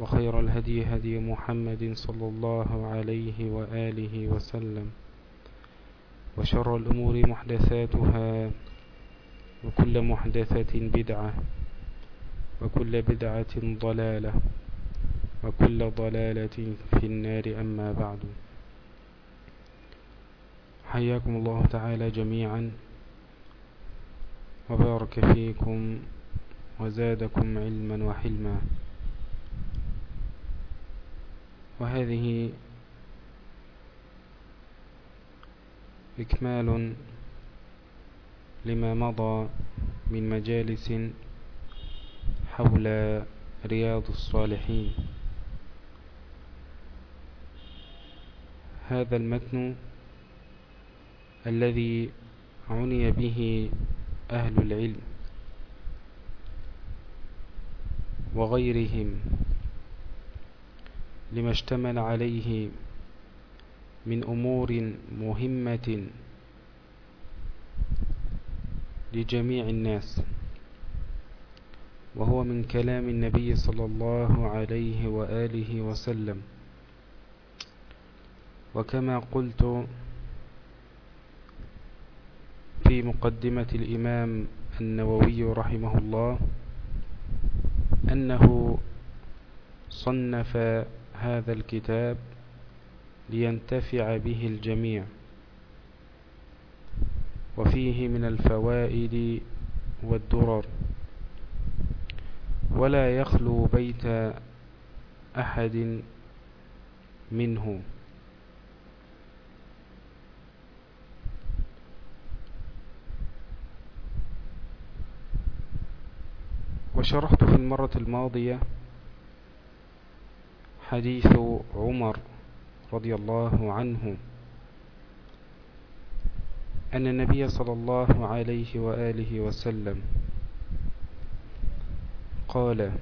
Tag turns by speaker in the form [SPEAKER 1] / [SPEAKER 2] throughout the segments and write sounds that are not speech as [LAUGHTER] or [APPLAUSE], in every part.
[SPEAKER 1] وخير الهدي هدي محمد صلى الله عليه وآله وسلم وشر الأمور محدثاتها وكل محدثة بدعة وكل بدعة ضلالة وكل ضلالة في النار أما بعد. حياكم الله تعالى جميعا وبارك فيكم وزادكم علما وحلما. وهذه إكمال لما مضى من مجالس حول رياض الصالحين. هذا المتن الذي عني به أهل العلم وغيرهم. لما اشتمل عليه من أمور مهمة لجميع الناس وهو من كلام النبي صلى الله عليه وآله وسلم. وكما قلت في مقدمة الإمام النووي رحمه الله أنه صنف هذا الكتاب لينتفع به الجميع وفيه من الفوائد والدرر ولا يخلو بيت أحد منه. وشرحت في المرة الماضية حديث عمر رضي الله عنه أن النبي صلى الله عليه وآله وسلم قال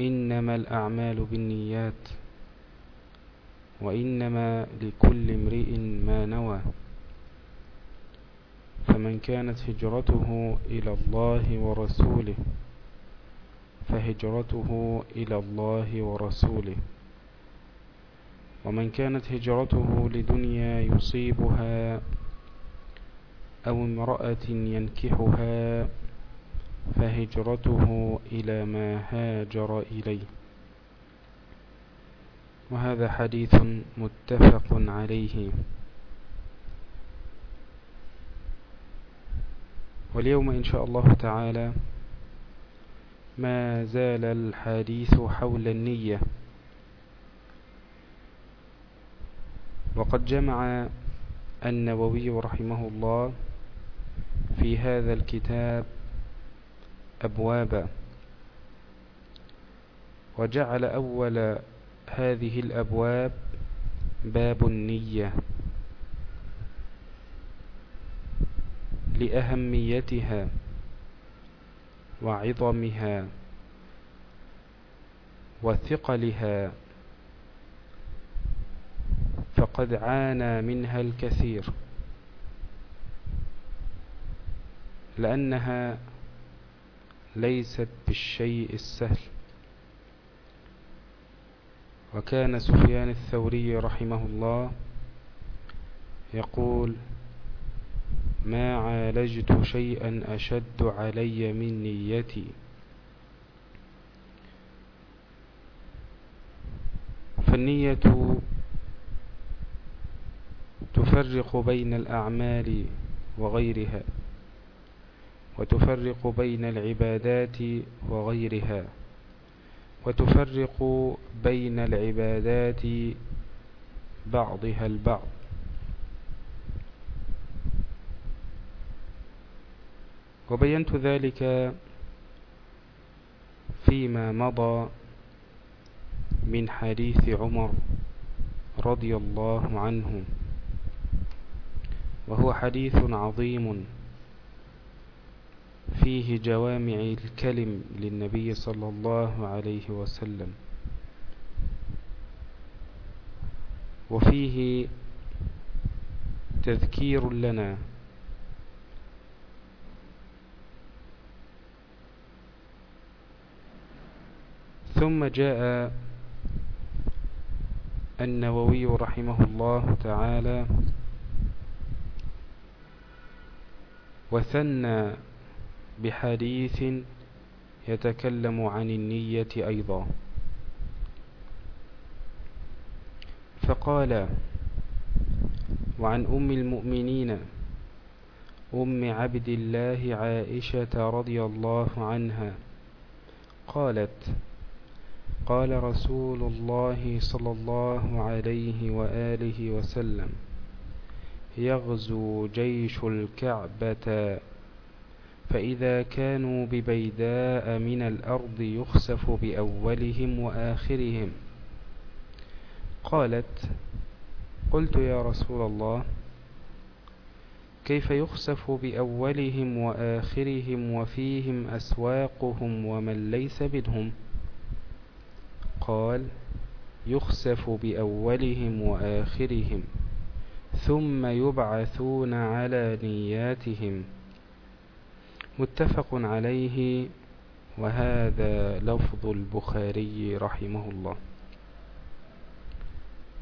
[SPEAKER 1] إنما الأعمال بالنيات وإنما لكل امرئ ما نوى فمن كانت هجرته إلى الله ورسوله فهجرته إلى الله ورسوله. ومن كانت هجرته لدنيا يصيبها أو امرأة ينكحها فهجرته إلى ما هاجر إليه. وهذا حديث متفق عليه. واليوم إن شاء الله تعالى ما زال الحديث حول النية. وقد جمع النووي رحمه الله في هذا الكتاب أبوابا وجعل أول هذه الأبواب باب النية لأهميتها. وعظمها وثقلها فقد عانى منها الكثير لأنها ليست بالشيء السهل. وكان سفيان الثوري رحمه الله يقول ما عالجت شيئا أشد علي من نيتي. فالنية تفرق بين الأعمال وغيرها وتفرق بين العبادات وغيرها وتفرق بين العبادات بعضها البعض. وبينت ذلك فيما مضى من حديث عمر رضي الله عنه وهو حديث عظيم فيه جوامع الكلم للنبي صلى الله عليه وسلم وفيه تذكير لنا ثم جاء النووي رحمه الله تعالى وثنى بحديث يتكلم عن النية أيضا. فقال وعن أم المؤمنين أم عبد الله عائشة رضي الله عنها قالت قال رسول الله صلى الله عليه وآله وسلم يغزو جيش الكعبة فإذا كانوا ببيداء من الأرض يخسف بأولهم وآخرهم. قالت قلت يا رسول الله كيف يخسف بأولهم وآخرهم وفيهم أسواقهم ومن ليس منهم؟ قال يخسف بأولهم وآخرهم ثم يبعثون على نياتهم. متفق عليه وهذا لفظ البخاري رحمه الله.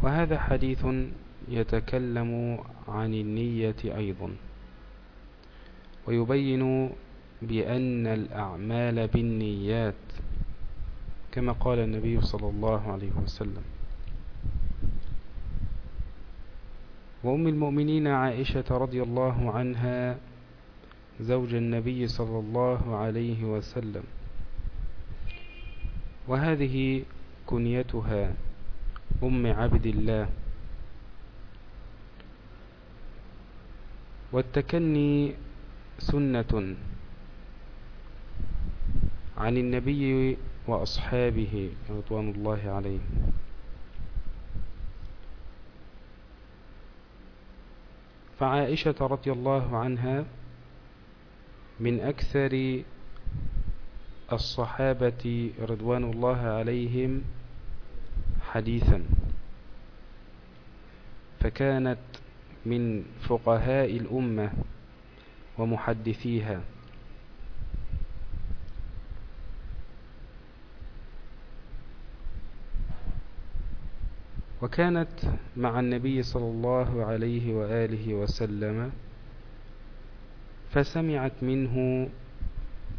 [SPEAKER 1] وهذا حديث يتكلم عن النية أيضا ويبين بأن الأعمال بالنيات كما قال النبي صلى الله عليه وسلم. وأم المؤمنين عائشة رضي الله عنها زوج النبي صلى الله عليه وسلم. وهذه كنيتها أم عبد الله. والتكني سنة عن النبي وأصحابه رضوان الله عليهم. فعائشة رضي الله عنها من أكثر الصحابة رضوان الله عليهم حديثا. فكانت من فقهاء الأمة ومحدثيها. وكانت مع النبي صلى الله عليه وآله وسلم فسمعت منه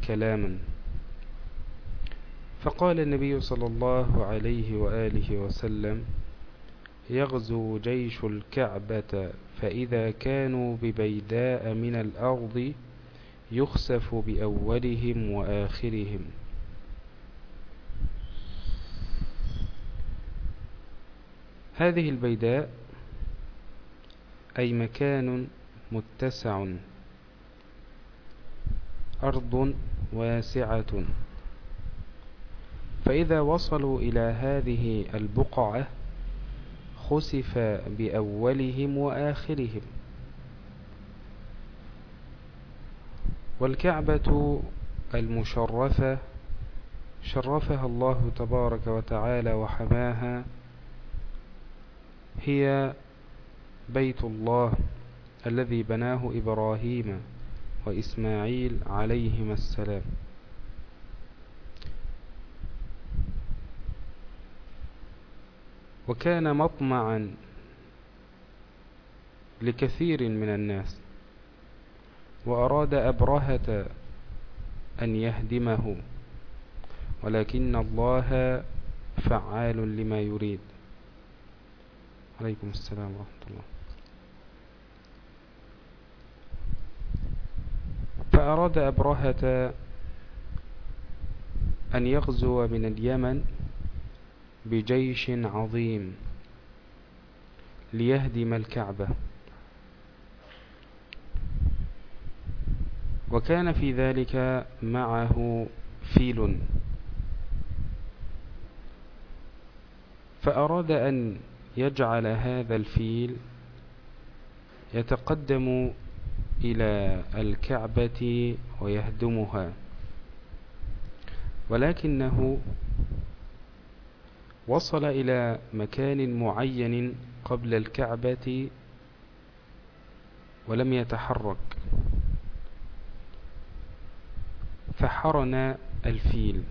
[SPEAKER 1] كلاما. فقال النبي صلى الله عليه وآله وسلم يغزو جيش الكعبة فإذا كانوا ببيداء من الأرض يخسف بأولهم وآخرهم. هذه البيداء أي مكان متسع أرض واسعة. فإذا وصلوا إلى هذه البقعة خسف بأولهم وآخرهم. والكعبة المشرفة شرفها الله تبارك وتعالى وحماها هي بيت الله الذي بناه إبراهيم وإسماعيل عليهما السلام. وكان مطمعا لكثير من الناس وأراد أبرهة أن يهدمه ولكن الله فعال لما يريد. عليكم السلام ورحمة الله. فأراد أبرهة أن يغزو من اليمن بجيش عظيم ليهدم الكعبة. وكان في ذلك معه فيل. فأراد أن يجعل هذا الفيل يتقدم إلى الكعبة ويهدمها. ولكنه وصل إلى مكان معين قبل الكعبة ولم يتحرك. فحرن الفيل.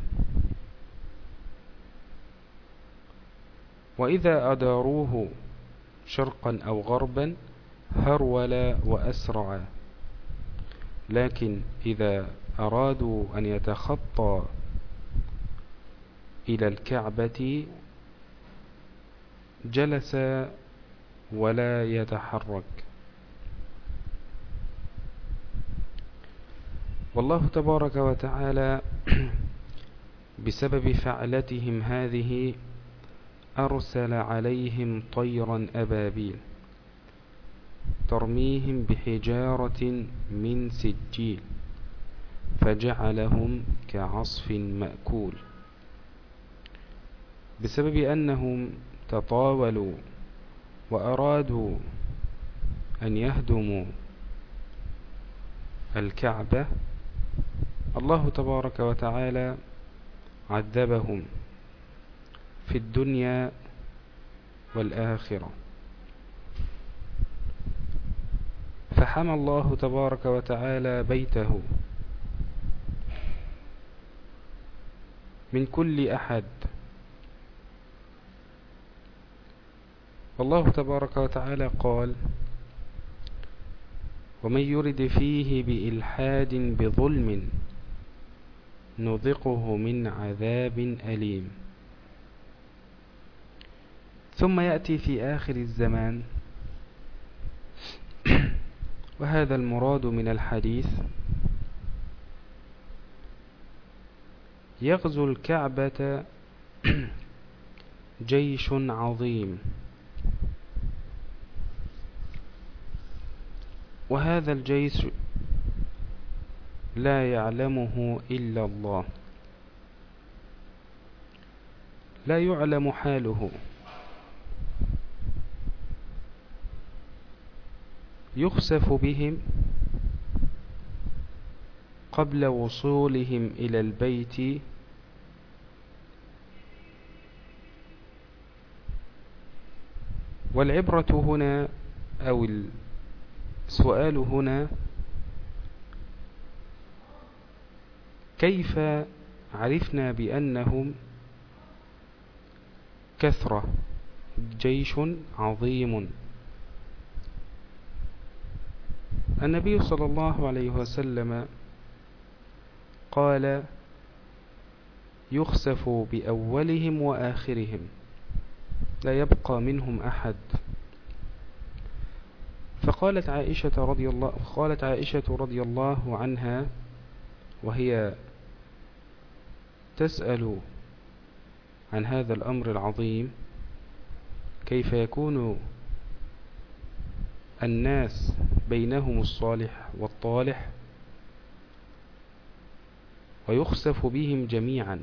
[SPEAKER 1] وإذا أداروه شرقا أو غربا هرول وأسرع. لكن إذا أرادوا أن يتخطى إلى الكعبة جلس ولا يتحرك. والله تبارك وتعالى [CLEARS THROAT] بسبب فعلتهم هذه أرسل عليهم طيرا أبابيل ترميهم بحجارة من سجيل فجعلهم كعصف مأكول. بسبب أنهم تطاولوا وأرادوا أن يهدموا الكعبة الله تبارك وتعالى عذبهم. في الدنيا والآخرة. فحمى الله تبارك وتعالى بيته من كل أحد. والله تبارك وتعالى قال ومن يرد فيه بإلحاد بظلم نذقه من عذاب أليم. ثم يأتي في آخر الزمان. [CLEARS THROAT] وهذا المراد من الحديث يغزو الكعبة [CLEARS THROAT] جيش عظيم. وهذا الجيش لا يعلمه إلا الله. لا يعلم حاله. يخسف بهم قبل وصولهم إلى البيت والعبرة هنا أو السؤال هنا كيف عرفنا بأنهم كثرة جيش عظيم؟ النبي صلى الله عليه وسلم قال يخسف بأولهم وآخرهم لا يبقى منهم أحد. فقالت عائشة رضي الله قالت عائشة رضي الله عنها وهي تسأل عن هذا الأمر العظيم كيف يكون الناس بينهم الصالح والطالح ويخسف بهم جميعا.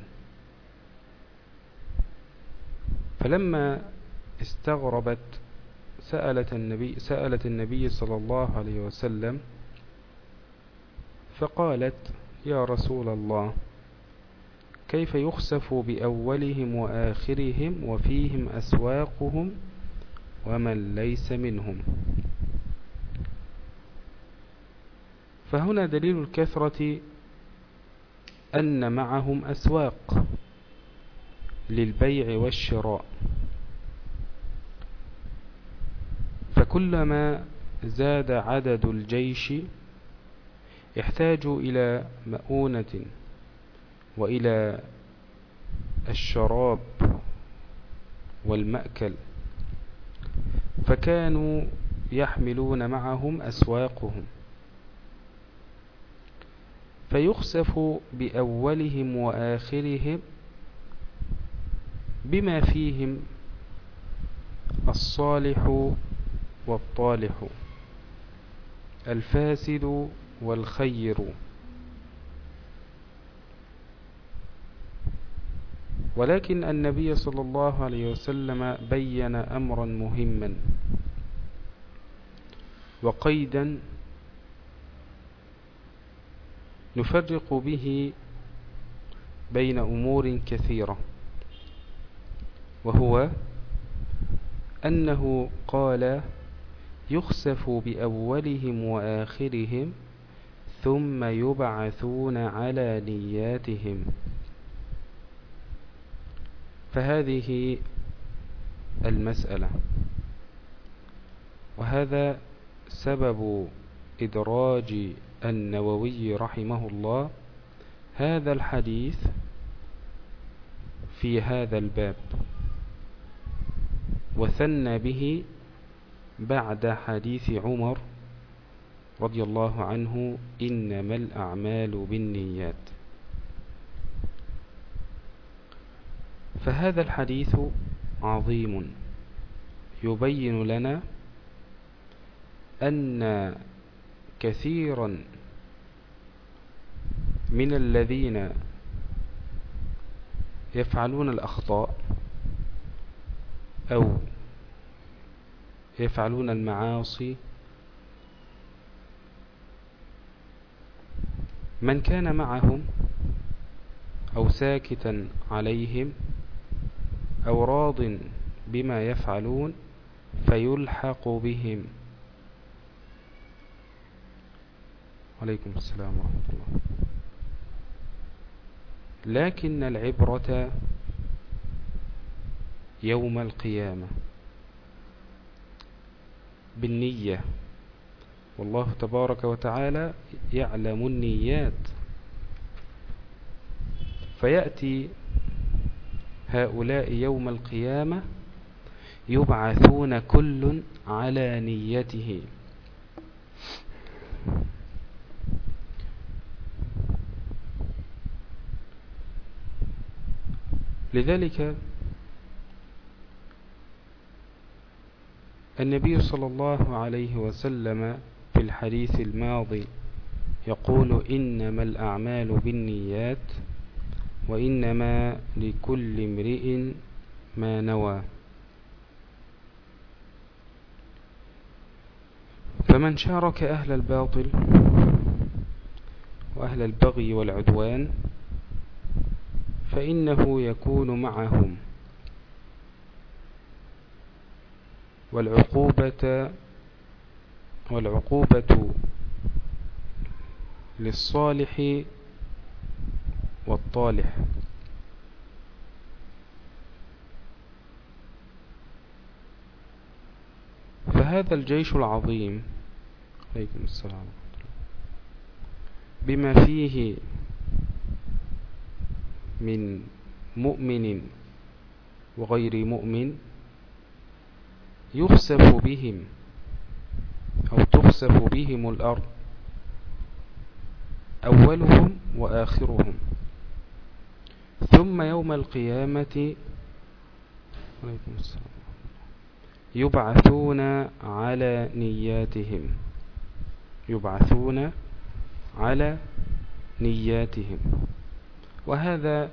[SPEAKER 1] فلما استغربت سألت النبي, سألت النبي صلى الله عليه وسلم فقالت يا رسول الله كيف يخسف بأولهم وآخرهم وفيهم أسواقهم ومن ليس منهم؟ فهنا دليل الكثرة أن معهم أسواق للبيع والشراء. فكلما زاد عدد الجيش احتاجوا إلى مؤونة وإلى الشراب والمأكل فكانوا يحملون معهم أسواقهم. فيخسف بأولهم وآخرهم بما فيهم الصالح والطالح الفاسد والخير. ولكن النبي صلى الله عليه وسلم بين أمرا مهما وقيدا نفرق به بين أمور كثيرة وهو أنه قال يخسف بأولهم وآخرهم ثم يبعثون على نياتهم. فهذه المسألة. وهذا سبب إدراج النووي رحمه الله هذا الحديث في هذا الباب وثنى به بعد حديث عمر رضي الله عنه إنما الأعمال بالنيات. فهذا الحديث عظيم يبين لنا أن كثيرا من الذين يفعلون الأخطاء أو يفعلون المعاصي. من كان معهم أو ساكتا عليهم أو راض بما يفعلون فيلحق بهم. عليكم السلام ورحمة الله. لكن العبرة يوم القيامة. بالنية. والله تبارك وتعالى يعلم النيات. فيأتي هؤلاء يوم القيامة يبعثون كل على نيته. لذلك النبي صلى الله عليه وسلم في الحديث الماضي يقول إنما الأعمال بالنيات وإنما لكل امرئ ما نوى. فمن شارك أهل الباطل وأهل البغي والعدوان فإنه يكون معهم. والعقوبة والعقوبة للصالح والطالح. فهذا الجيش العظيم عليكم السلام بما فيه من مؤمن وغير مؤمن يخسف بهم أو تخسف بهم الأرض أولهم وآخرهم. ثم يوم القيامة يبعثون على نياتهم. يبعثون على نياتهم. وهذا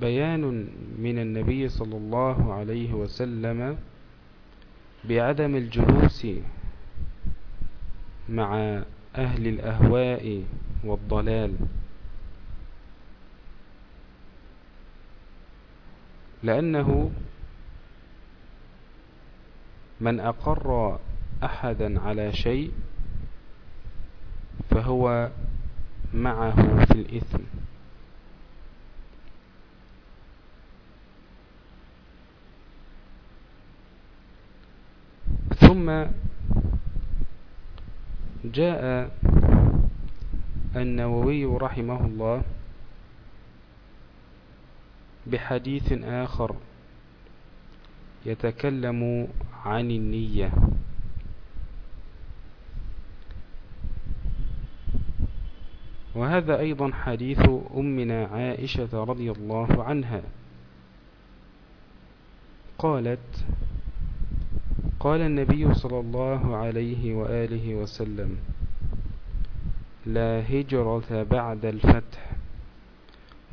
[SPEAKER 1] بيان من النبي صلى الله عليه وسلم بعدم الجلوس مع أهل الأهواء والضلال. لأنه من أقر أحدا على شيء فهو معه في الإثم. ثم جاء النووي رحمه الله بحديث آخر يتكلم عن النية. وهذا أيضا حديث أمنا عائشة رضي الله عنها. قالت قال النبي صلى الله عليه وآله وسلم لا هجرة بعد الفتح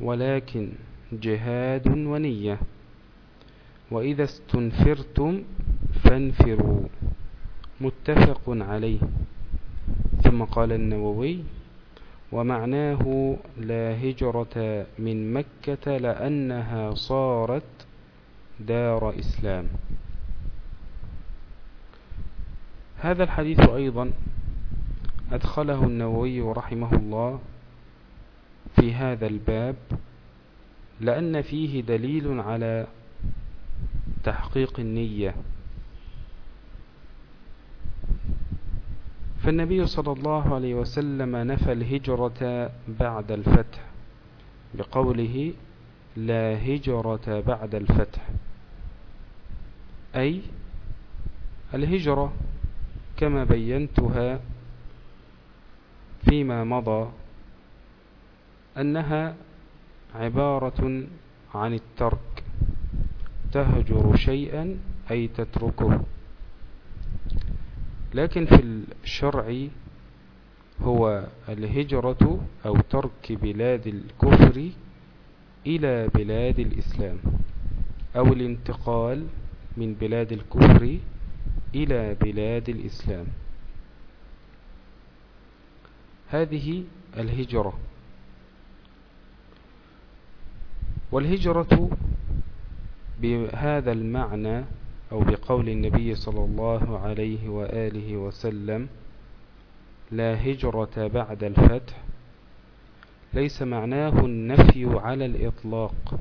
[SPEAKER 1] ولكن جهاد ونية. وإذا استنفرتم فانفروا. متفق عليه. ثم قال النووي ومعناه لا هجرة من مكة لأنها صارت دار إسلام. هذا الحديث أيضا أدخله النووي رحمه الله في هذا الباب لأن فيه دليل على تحقيق النية. فالنبي صلى الله عليه وسلم نفى الهجرة بعد الفتح بقوله لا هجرة بعد الفتح أي الهجرة. كما بينتها فيما مضى أنها عبارة عن الترك تهجر شيئا أي تتركه. لكن في الشرع هو الهجرة أو ترك بلاد الكفر إلى بلاد الإسلام أو الانتقال من بلاد الكفر إلى بلاد الإسلام. هذه الهجرة. والهجرة بهذا المعنى أو بقول النبي صلى الله عليه وآله وسلم لا هجرة بعد الفتح ليس معناه النفي على الإطلاق.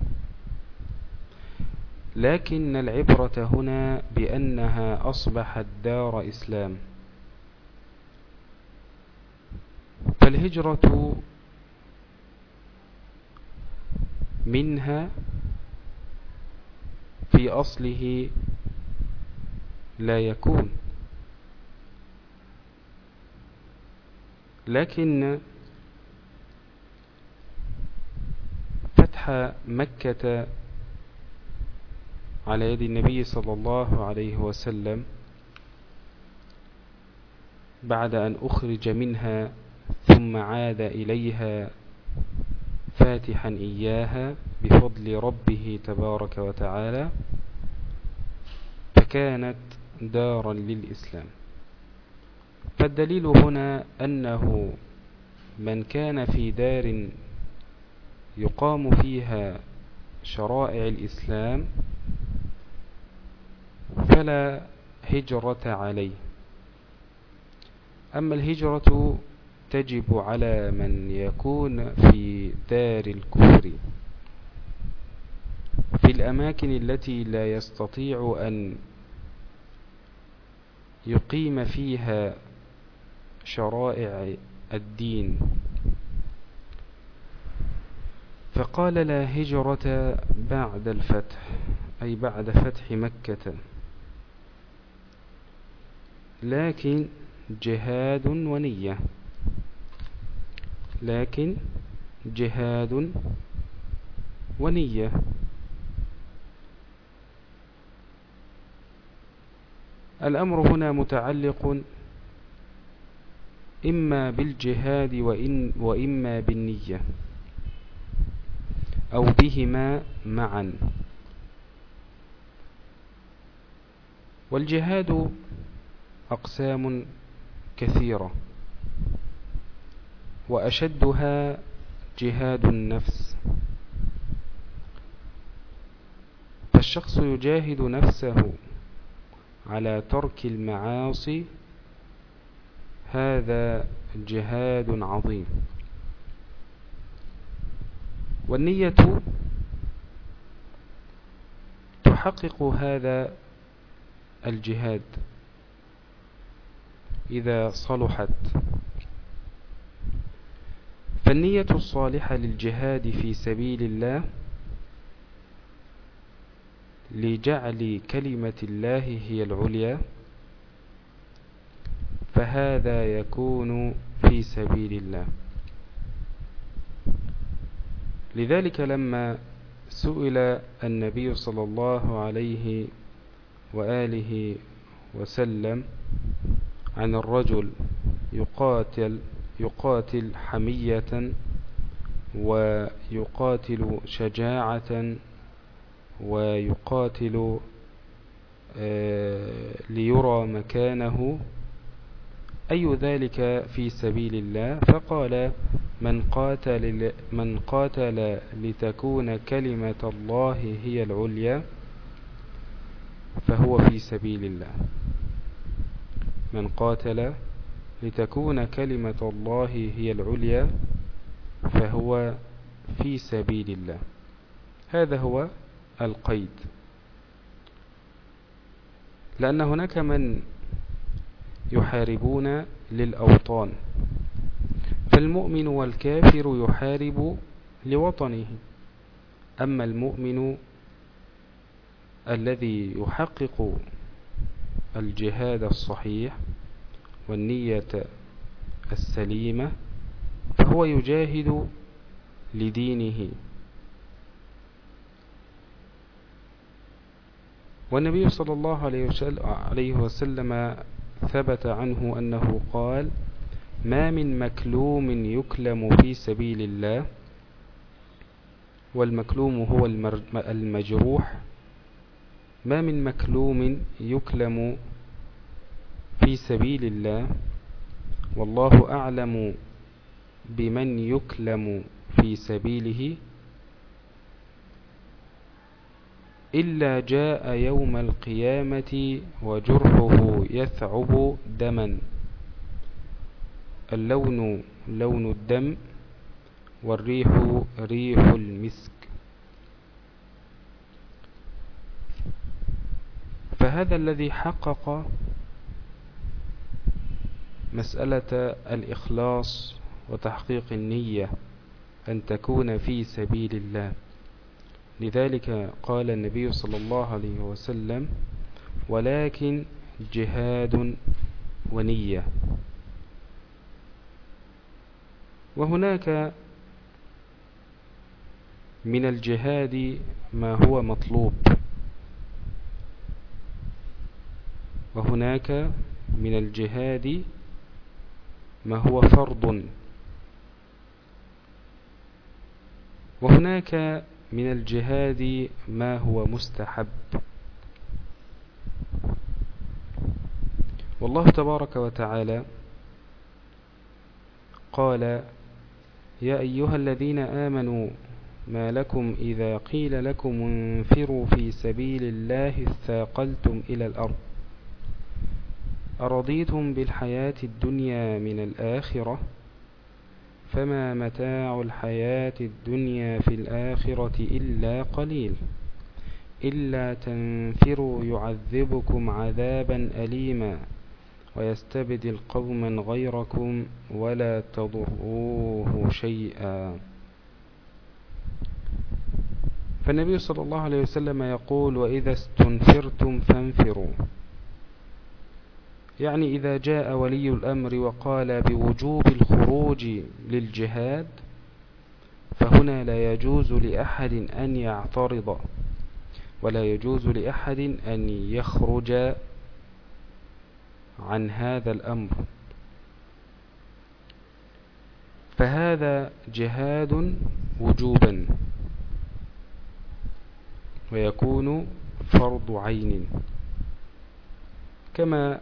[SPEAKER 1] لكن العبرة هنا بأنها أصبحت دار إسلام. فالهجرة منها في أصله لا يكون. لكن فتح مكة على يد النبي صلى الله عليه وسلم بعد أن أخرج منها ثم عاد إليها فاتحا إياها بفضل ربه تبارك وتعالى فكانت دارا للإسلام. فالدليل هنا أنه من كان في دار يقام فيها شرائع الإسلام فلا هجرة عليه. أما الهجرة تجب على من يكون في دار الكفر. في الأماكن التي لا يستطيع أن يقيم فيها شرائع الدين. فقال لا هجرة بعد الفتح أي بعد فتح مكة. لكن جهاد ونية. لكن جهاد ونية. الأمر هنا متعلق إما بالجهاد وإن وإما بالنية. أو بهما معا. والجهاد أقسام كثيرة. وأشدها جهاد النفس. فالشخص يجاهد نفسه على ترك المعاصي. هذا جهاد عظيم. والنية تحقق هذا الجهاد. إذا صلحت. فالنية الصالحة للجهاد في سبيل الله لجعل كلمة الله هي العليا فهذا يكون في سبيل الله. لذلك لما سئل النبي صلى الله عليه وآله وسلم عن الرجل يقاتل يقاتل حمية ويقاتل شجاعة ويقاتل آه، ليرى مكانه. أي ذلك في سبيل الله؟ فقال من قاتل, من قاتل لتكون كلمة الله هي العليا فهو في سبيل الله. من قاتل لتكون كلمة الله هي العليا فهو في سبيل الله. هذا هو القيد. لأن هناك من يحاربون للأوطان فالمؤمن والكافر يحارب لوطنه. أما المؤمن الذي يحقق الجهاد الصحيح والنية السليمة فهو يجاهد لدينه. والنبي صلى الله عليه وسلم ثبت عنه أنه قال ما من مكلوم يكلم في سبيل الله والمكلوم هو المجروح ما من مكلوم يكلم في سبيل الله والله أعلم بمن يكلم في سبيله إلا جاء يوم القيامة وجرحه يثعب دما. اللون لون الدم والريح ريح المسك. فهذا الذي حقق مسألة الإخلاص وتحقيق النية أن تكون في سبيل الله. لذلك قال النبي صلى الله عليه وسلم ولكن جهاد ونية. وهناك من الجهاد ما هو مطلوب. وهناك من الجهاد ما هو فرض. وهناك من الجهاد ما هو مستحب. والله تبارك وتعالى قال يا أيها الذين آمنوا ما لكم إذا قيل لكم انفروا في سبيل الله اثاقلتم إلى الأرض. أرضيتم بالحياة الدنيا من الآخرة؟ فما متاع الحياة الدنيا في الآخرة إلا قليل. إلا تنفروا يعذبكم عذابا أليما ويستبدل قوما غيركم ولا تضروه شيئا. فالنبي صلى الله عليه وسلم يقول وإذا استنفرتم فانفروا. يعني إذا جاء ولي الأمر وقال بوجوب الخروج للجهاد فهنا لا يجوز لأحد أن يعترض ولا يجوز لأحد أن يخرج عن هذا الأمر. فهذا جهاد وجوبا ويكون فرض عين. كما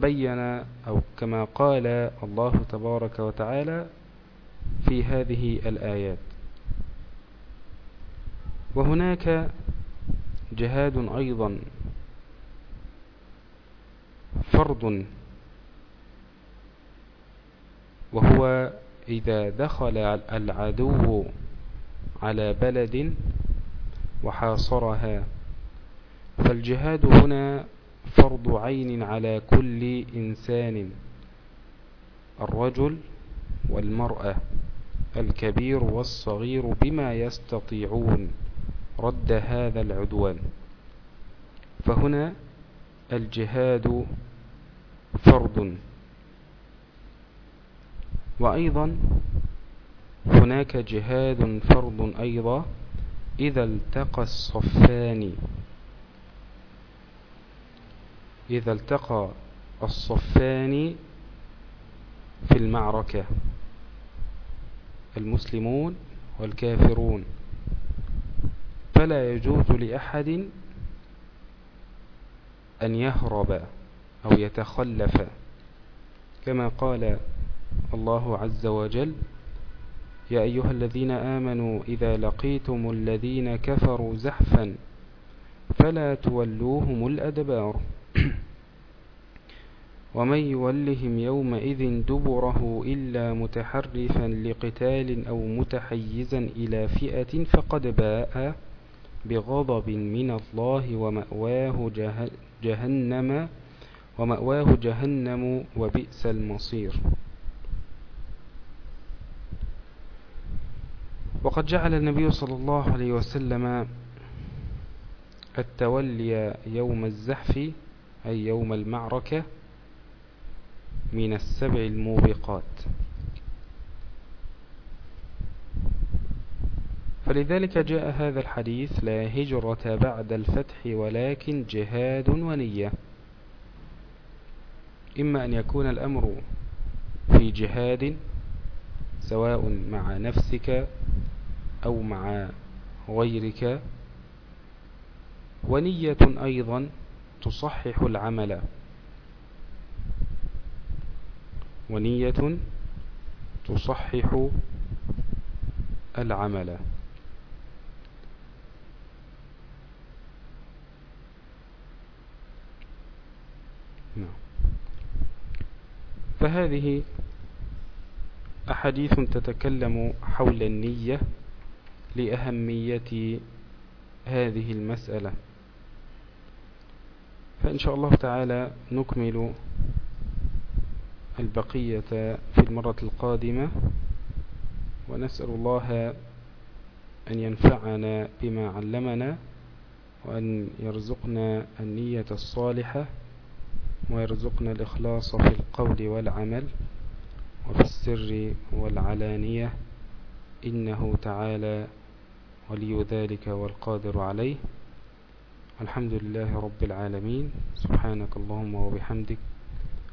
[SPEAKER 1] بين أو كما قال الله تبارك وتعالى في هذه الآيات. وهناك جهاد أيضا فرض وهو إذا دخل العدو على بلد وحاصرها. فالجهاد هنا فرض عين على كل إنسان الرجل والمرأة الكبير والصغير بما يستطيعون رد هذا العدوان. فهنا الجهاد فرض. وأيضا هناك جهاد فرض أيضا إذا التقى الصفان. إذا التقى الصفان في المعركة المسلمون والكافرون. فلا يجوز لأحد أن يهرب أو يتخلف. كما قال الله عز وجل يا أيها الذين آمنوا إذا لقيتم الذين كفروا زحفا فلا تولوهم الأدبار. ومن يولهم يومئذ دبره إلا متحرفا لقتال أو متحيزا إلى فئة فقد باء بغضب من الله ومأواه جهنم ومأواه جهنم وبئس المصير. وقد جعل النبي صلى الله عليه وسلم التولي يوم الزحف أي يوم المعركة من السبع الموبقات. فلذلك جاء هذا الحديث لا هجرة بعد الفتح ولكن جهاد ونية. إما أن يكون الأمر في جهاد سواء مع نفسك أو مع غيرك. ونية أيضا تصحح العمل. ونية تصحح العمل نعم. فهذه أحاديث تتكلم حول النية لأهمية هذه المسألة فإن شاء الله تعالى نكمل البقية في المرة القادمة ونسأل الله أن ينفعنا بما علمنا وأن يرزقنا النية الصالحة ويرزقنا الإخلاص في القول والعمل وفي السر والعلانية. إنه تعالى ولي ذلك والقادر عليه. الحمد لله رب العالمين. سبحانك اللهم وبحمدك.